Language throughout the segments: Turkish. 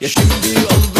Ya şimdi oldu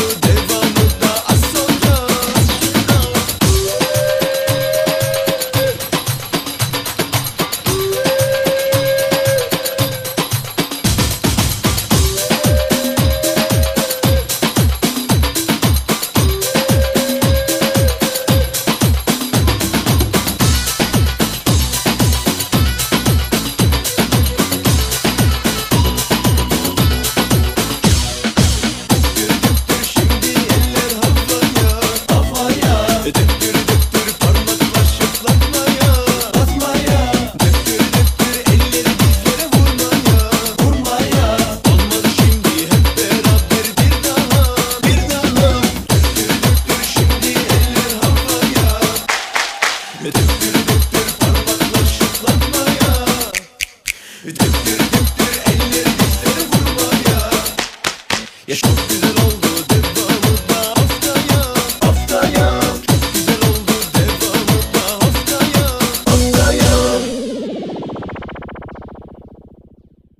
do do do do